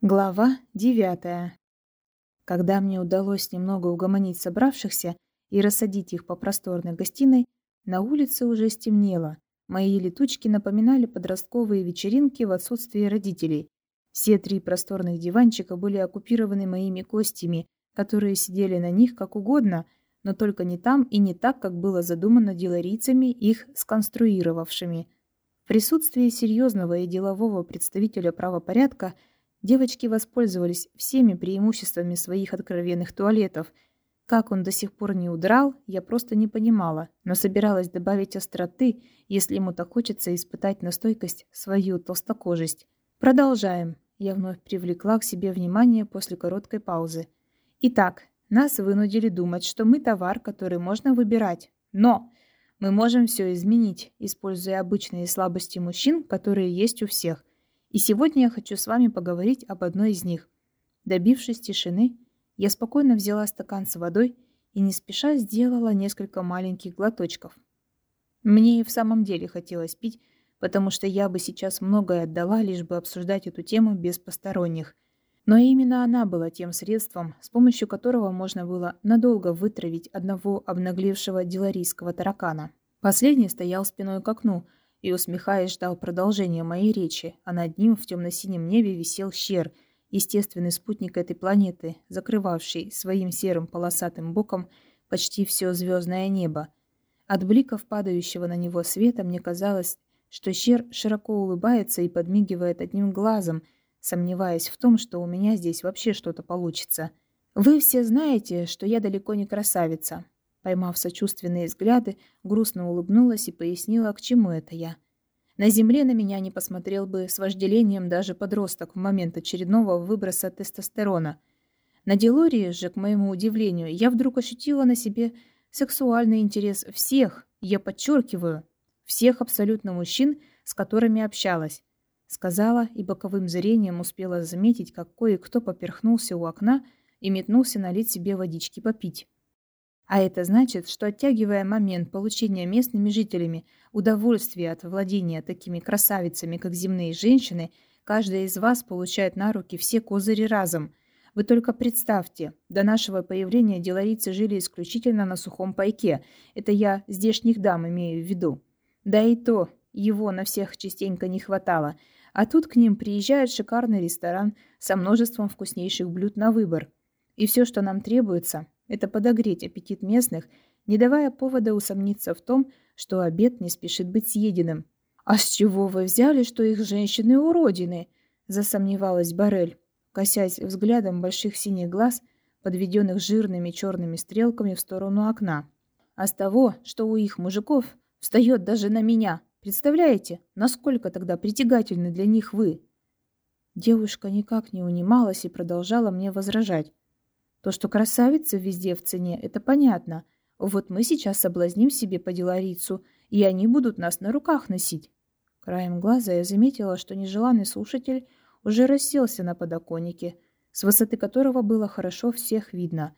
Глава девятая. Когда мне удалось немного угомонить собравшихся и рассадить их по просторной гостиной, на улице уже стемнело. Мои летучки напоминали подростковые вечеринки в отсутствии родителей. Все три просторных диванчика были оккупированы моими костями, которые сидели на них как угодно, но только не там и не так, как было задумано деларийцами, их сконструировавшими. В присутствии серьезного и делового представителя правопорядка – Девочки воспользовались всеми преимуществами своих откровенных туалетов. Как он до сих пор не удрал, я просто не понимала, но собиралась добавить остроты, если ему так хочется испытать на стойкость свою толстокожесть. Продолжаем. Я вновь привлекла к себе внимание после короткой паузы. Итак, нас вынудили думать, что мы товар, который можно выбирать. Но мы можем все изменить, используя обычные слабости мужчин, которые есть у всех. И сегодня я хочу с вами поговорить об одной из них. Добившись тишины, я спокойно взяла стакан с водой и не спеша сделала несколько маленьких глоточков. Мне и в самом деле хотелось пить, потому что я бы сейчас многое отдала, лишь бы обсуждать эту тему без посторонних. Но именно она была тем средством, с помощью которого можно было надолго вытравить одного обнаглевшего деларийского таракана. Последний стоял спиной к окну, и, усмехаясь, ждал продолжения моей речи, а над ним в темно-синем небе висел щер, естественный спутник этой планеты, закрывавший своим серым полосатым боком почти все звездное небо. От бликов падающего на него света мне казалось, что щер широко улыбается и подмигивает одним глазом, сомневаясь в том, что у меня здесь вообще что-то получится. Вы все знаете, что я далеко не красавица, Поймав сочувственные взгляды, грустно улыбнулась и пояснила, к чему это я. На земле на меня не посмотрел бы с вожделением даже подросток в момент очередного выброса тестостерона. На Делории же, к моему удивлению, я вдруг ощутила на себе сексуальный интерес всех, я подчеркиваю, всех абсолютно мужчин, с которыми общалась. Сказала и боковым зрением успела заметить, как кое-кто поперхнулся у окна и метнулся налить себе водички попить. А это значит, что оттягивая момент получения местными жителями удовольствия от владения такими красавицами, как земные женщины, каждая из вас получает на руки все козыри разом. Вы только представьте, до нашего появления деларицы жили исключительно на сухом пайке. Это я здешних дам имею в виду. Да и то, его на всех частенько не хватало. А тут к ним приезжает шикарный ресторан со множеством вкуснейших блюд на выбор. И все, что нам требуется, это подогреть аппетит местных, не давая повода усомниться в том, что обед не спешит быть съеденным. «А с чего вы взяли, что их женщины уродины?» – засомневалась Барель, косясь взглядом больших синих глаз, подведенных жирными черными стрелками в сторону окна. «А с того, что у их мужиков встает даже на меня. Представляете, насколько тогда притягательны для них вы?» Девушка никак не унималась и продолжала мне возражать. То, что красавица везде в цене, это понятно. Вот мы сейчас соблазним себе по деларицу, и они будут нас на руках носить. Краем глаза я заметила, что нежеланный слушатель уже расселся на подоконнике, с высоты которого было хорошо всех видно.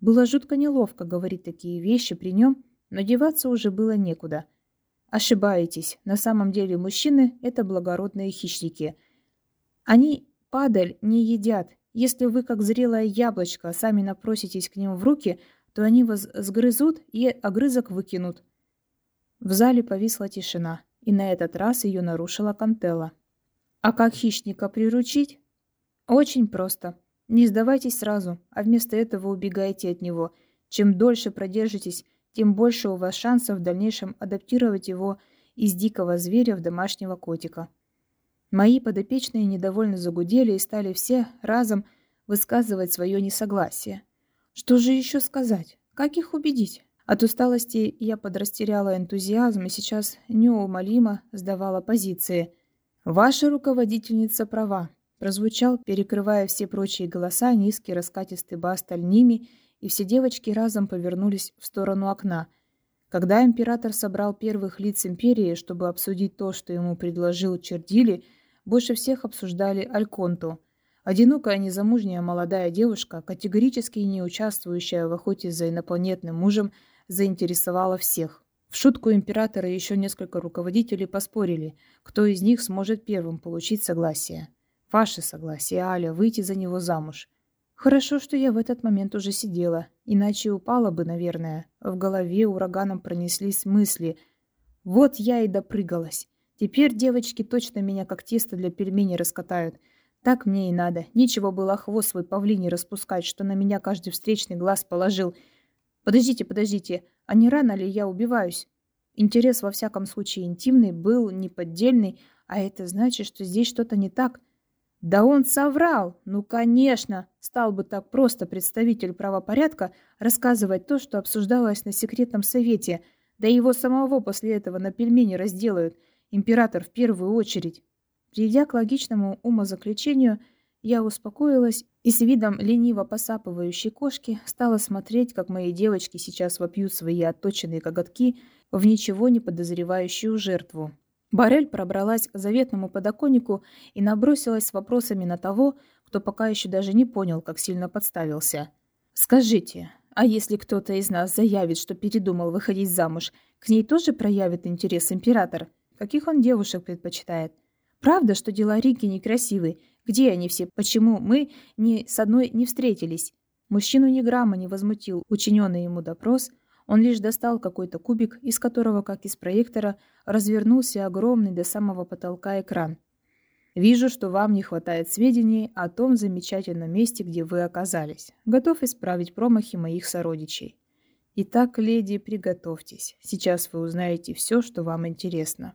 Было жутко неловко говорить такие вещи при нем, но деваться уже было некуда. Ошибаетесь, на самом деле мужчины – это благородные хищники. Они падаль не едят если вы, как зрелое яблочко, сами напроситесь к ним в руки, то они вас сгрызут и огрызок выкинут. В зале повисла тишина, и на этот раз ее нарушила Кантелла. А как хищника приручить? Очень просто. Не сдавайтесь сразу, а вместо этого убегайте от него. Чем дольше продержитесь, тем больше у вас шансов в дальнейшем адаптировать его из дикого зверя в домашнего котика. Мои подопечные недовольно загудели и стали все разом высказывать свое несогласие. Что же еще сказать? Как их убедить? От усталости я подрастеряла энтузиазм и сейчас неумолимо сдавала позиции. «Ваша руководительница права», прозвучал, перекрывая все прочие голоса, низкий раскатистый бас Тальними, и все девочки разом повернулись в сторону окна. Когда император собрал первых лиц империи, чтобы обсудить то, что ему предложил Чердили, больше всех обсуждали Альконту. Одинокая незамужняя молодая девушка, категорически не участвующая в охоте за инопланетным мужем, заинтересовала всех. В шутку императора и еще несколько руководителей поспорили, кто из них сможет первым получить согласие. Ваше согласие, Аля, выйти за него замуж. Хорошо, что я в этот момент уже сидела, иначе упала бы, наверное. В голове ураганом пронеслись мысли. Вот я и допрыгалась. Теперь девочки точно меня как тесто для пельменей раскатают. Так мне и надо. Нечего было хвост свой павлиний распускать, что на меня каждый встречный глаз положил. Подождите, подождите, а не рано ли я убиваюсь? Интерес, во всяком случае, интимный, был неподдельный, а это значит, что здесь что-то не так. Да он соврал! Ну, конечно! Стал бы так просто представитель правопорядка рассказывать то, что обсуждалось на секретном совете, да его самого после этого на пельмени разделают. Император в первую очередь. Придя к логичному умозаключению, я успокоилась и с видом лениво посапывающей кошки стала смотреть, как мои девочки сейчас вопьют свои отточенные коготки в ничего не подозревающую жертву. Барель пробралась к заветному подоконнику и набросилась с вопросами на того, кто пока еще даже не понял, как сильно подставился. «Скажите, а если кто-то из нас заявит, что передумал выходить замуж, к ней тоже проявит интерес император? Каких он девушек предпочитает? Правда, что дела Рики некрасивые, где они все? Почему мы ни с одной не встретились? Мужчину ни грамма не возмутил учиненный ему допрос. Он лишь достал какой-то кубик, из которого, как из проектора, развернулся огромный до самого потолка экран. Вижу, что вам не хватает сведений о том замечательном месте, где вы оказались. Готов исправить промахи моих сородичей. Итак, леди, приготовьтесь. Сейчас вы узнаете все, что вам интересно.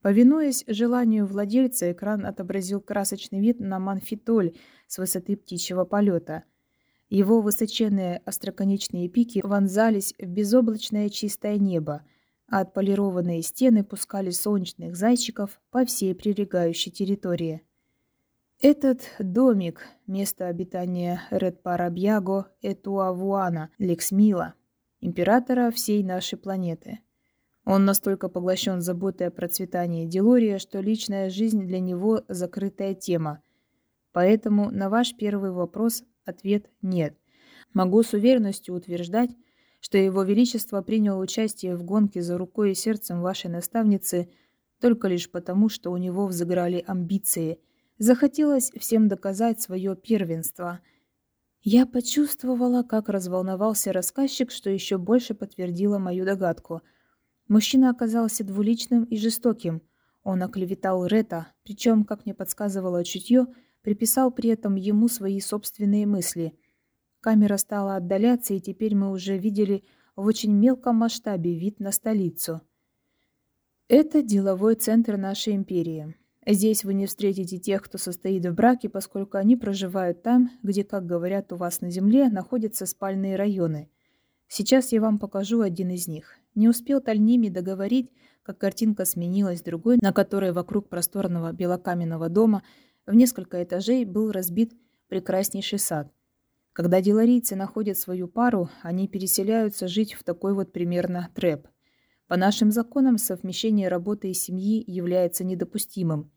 Повинуясь желанию владельца, экран отобразил красочный вид на Манфитоль с высоты птичьего полета. Его высоченные остроконечные пики вонзались в безоблачное чистое небо, а отполированные стены пускали солнечных зайчиков по всей прилегающей территории. Этот домик – место обитания Редпарабьяго Этуавуана Лексмила, императора всей нашей планеты – он настолько поглощен заботой о процветании Делория, что личная жизнь для него – закрытая тема. Поэтому на ваш первый вопрос ответ «нет». Могу с уверенностью утверждать, что Его Величество принял участие в гонке за рукой и сердцем вашей наставницы только лишь потому, что у него взыграли амбиции. Захотелось всем доказать свое первенство. Я почувствовала, как разволновался рассказчик, что еще больше подтвердило мою догадку – Мужчина оказался двуличным и жестоким. Он оклеветал Рета, причем, как мне подсказывало чутье, приписал при этом ему свои собственные мысли. Камера стала отдаляться, и теперь мы уже видели в очень мелком масштабе вид на столицу. Это деловой центр нашей империи. Здесь вы не встретите тех, кто состоит в браке, поскольку они проживают там, где, как говорят у вас на земле, находятся спальные районы. Сейчас я вам покажу один из них. Не успел Тальними договорить, как картинка сменилась другой, на которой вокруг просторного белокаменного дома в несколько этажей был разбит прекраснейший сад. Когда деларийцы находят свою пару, они переселяются жить в такой вот примерно трэп. По нашим законам совмещение работы и семьи является недопустимым.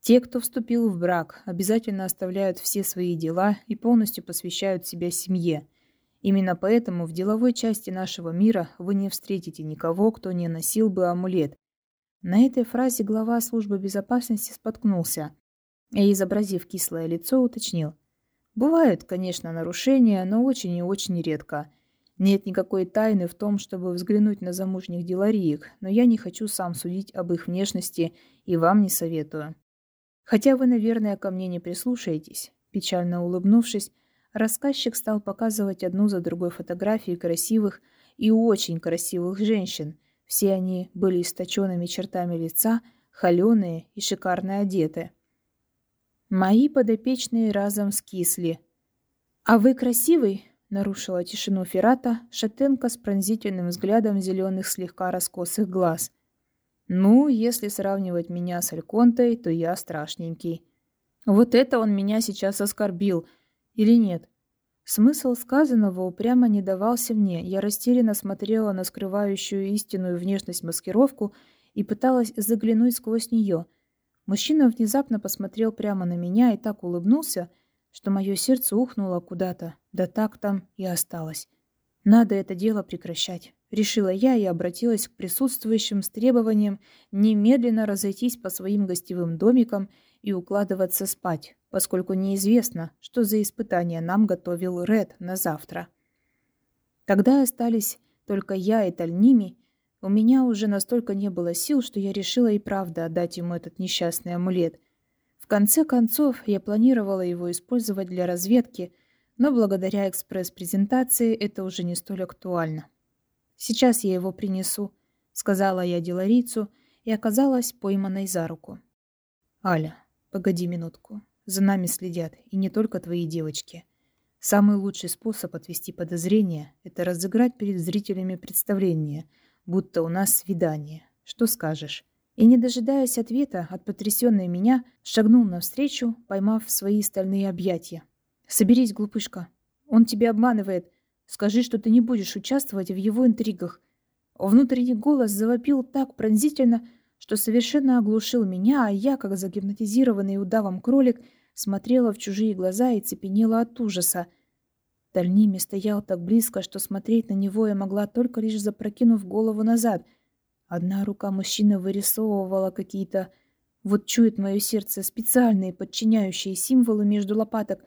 Те, кто вступил в брак, обязательно оставляют все свои дела и полностью посвящают себя семье – Именно поэтому в деловой части нашего мира вы не встретите никого, кто не носил бы амулет. На этой фразе глава службы безопасности споткнулся и, изобразив кислое лицо, уточнил. Бывают, конечно, нарушения, но очень и очень редко. Нет никакой тайны в том, чтобы взглянуть на замужних делариек, но я не хочу сам судить об их внешности и вам не советую. Хотя вы, наверное, ко мне не прислушаетесь. Печально улыбнувшись, Рассказчик стал показывать одну за другой фотографии красивых и очень красивых женщин. Все они были источенными чертами лица, холеные и шикарно одеты. Мои подопечные разом скисли. «А вы красивый?» — нарушила тишину Ферата шатенка с пронзительным взглядом зеленых слегка раскосых глаз. «Ну, если сравнивать меня с Альконтой, то я страшненький. Вот это он меня сейчас оскорбил — или нет? Смысл сказанного упрямо не давался мне. Я растерянно смотрела на скрывающую истинную внешность маскировку и пыталась заглянуть сквозь нее. Мужчина внезапно посмотрел прямо на меня и так улыбнулся, что мое сердце ухнуло куда-то, да так там и осталось. Надо это дело прекращать. Решила я и обратилась к присутствующим с требованием немедленно разойтись по своим гостевым домикам и укладываться спать, поскольку неизвестно, что за испытание нам готовил Ред на завтра. Когда остались только я и Тальними, у меня уже настолько не было сил, что я решила и правда отдать ему этот несчастный амулет. В конце концов, я планировала его использовать для разведки, но благодаря экспресс-презентации это уже не столь актуально. «Сейчас я его принесу», — сказала я деларицу и оказалась пойманной за руку. «Аля, погоди минутку. За нами следят, и не только твои девочки. Самый лучший способ отвести подозрения — это разыграть перед зрителями представление — будто у нас свидание. Что скажешь?» И, не дожидаясь ответа от потрясенной меня, шагнул навстречу, поймав свои стальные объятия. «Соберись, глупышка. Он тебя обманывает. Скажи, что ты не будешь участвовать в его интригах». Внутренний голос завопил так пронзительно, что совершенно оглушил меня, а я, как загипнотизированный удавом кролик, смотрела в чужие глаза и цепенела от ужаса — Дальними стоял так близко, что смотреть на него я могла только лишь запрокинув голову назад. Одна рука мужчины вырисовывала какие-то, вот чует мое сердце, специальные подчиняющие символы между лопаток,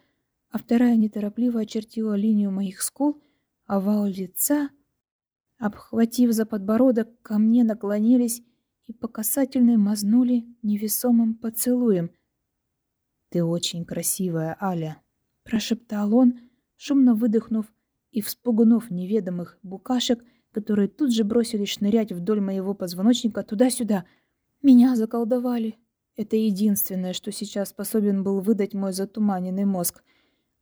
а вторая неторопливо очертила линию моих скул, овал лица. Обхватив за подбородок, ко мне наклонились и по касательной мазнули невесомым поцелуем. «Ты очень красивая, Аля», — прошептал он, — шумно выдохнув и вспугнув неведомых букашек, которые тут же бросились шнырять вдоль моего позвоночника туда-сюда. Меня заколдовали. Это единственное, что сейчас способен был выдать мой затуманенный мозг.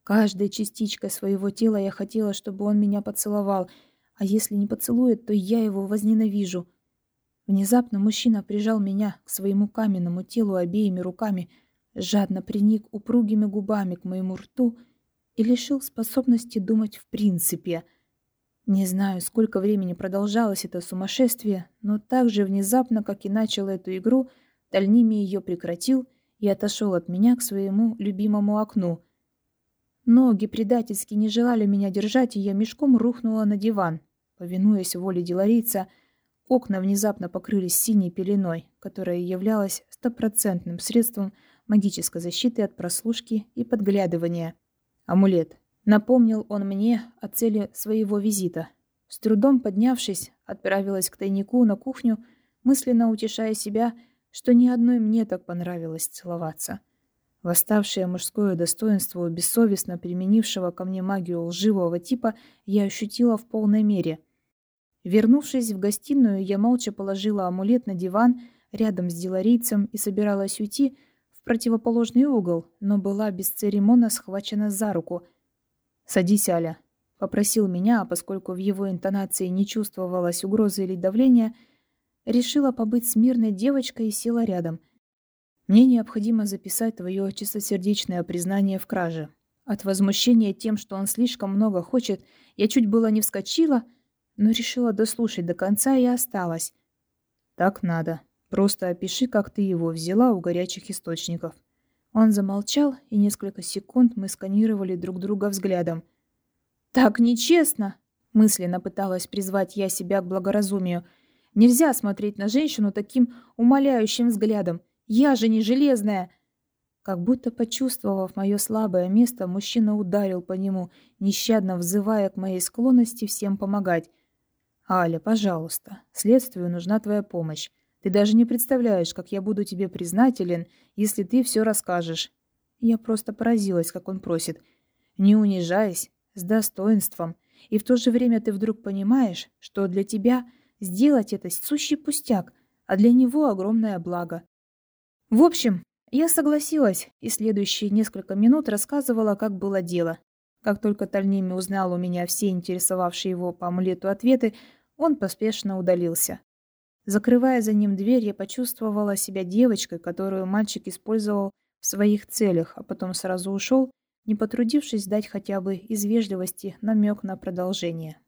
Каждой частичкой своего тела я хотела, чтобы он меня поцеловал, а если не поцелует, то я его возненавижу. Внезапно мужчина прижал меня к своему каменному телу обеими руками, жадно приник упругими губами к моему рту — и лишил способности думать в принципе. Не знаю, сколько времени продолжалось это сумасшествие, но так же внезапно, как и начал эту игру, Тальними ее прекратил и отошел от меня к своему любимому окну. Ноги предательски не желали меня держать, и я мешком рухнула на диван. Повинуясь воле деларийца, окна внезапно покрылись синей пеленой, которая являлась стопроцентным средством магической защиты от прослушки и подглядывания амулет. Напомнил он мне о цели своего визита. С трудом поднявшись, отправилась к тайнику на кухню, мысленно утешая себя, что ни одной мне так понравилось целоваться. Восставшее мужское достоинство у бессовестно применившего ко мне магию лживого типа я ощутила в полной мере. Вернувшись в гостиную, я молча положила амулет на диван рядом с деларийцем и собиралась уйти, в противоположный угол, но была бесцеремонно схвачена за руку. «Садись, Аля», — попросил меня, а поскольку в его интонации не чувствовалось угрозы или давления, решила побыть смирной девочкой и села рядом. «Мне необходимо записать твое чистосердечное признание в краже». От возмущения тем, что он слишком много хочет, я чуть было не вскочила, но решила дослушать до конца и осталась. «Так надо», Просто опиши, как ты его взяла у горячих источников». Он замолчал, и несколько секунд мы сканировали друг друга взглядом. «Так нечестно!» — мысленно пыталась призвать я себя к благоразумию. «Нельзя смотреть на женщину таким умоляющим взглядом. Я же не железная!» Как будто почувствовав мое слабое место, мужчина ударил по нему, нещадно взывая к моей склонности всем помогать. «Аля, пожалуйста, следствию нужна твоя помощь. Ты даже не представляешь, как я буду тебе признателен, если ты все расскажешь. Я просто поразилась, как он просит. Не унижаясь, с достоинством. И в то же время ты вдруг понимаешь, что для тебя сделать это сущий пустяк, а для него огромное благо. В общем, я согласилась и следующие несколько минут рассказывала, как было дело. Как только Тальними узнал у меня все интересовавшие его по амулету ответы, он поспешно удалился. Закрывая за ним дверь, я почувствовала себя девочкой, которую мальчик использовал в своих целях, а потом сразу ушел, не потрудившись дать хотя бы из вежливости намек на продолжение.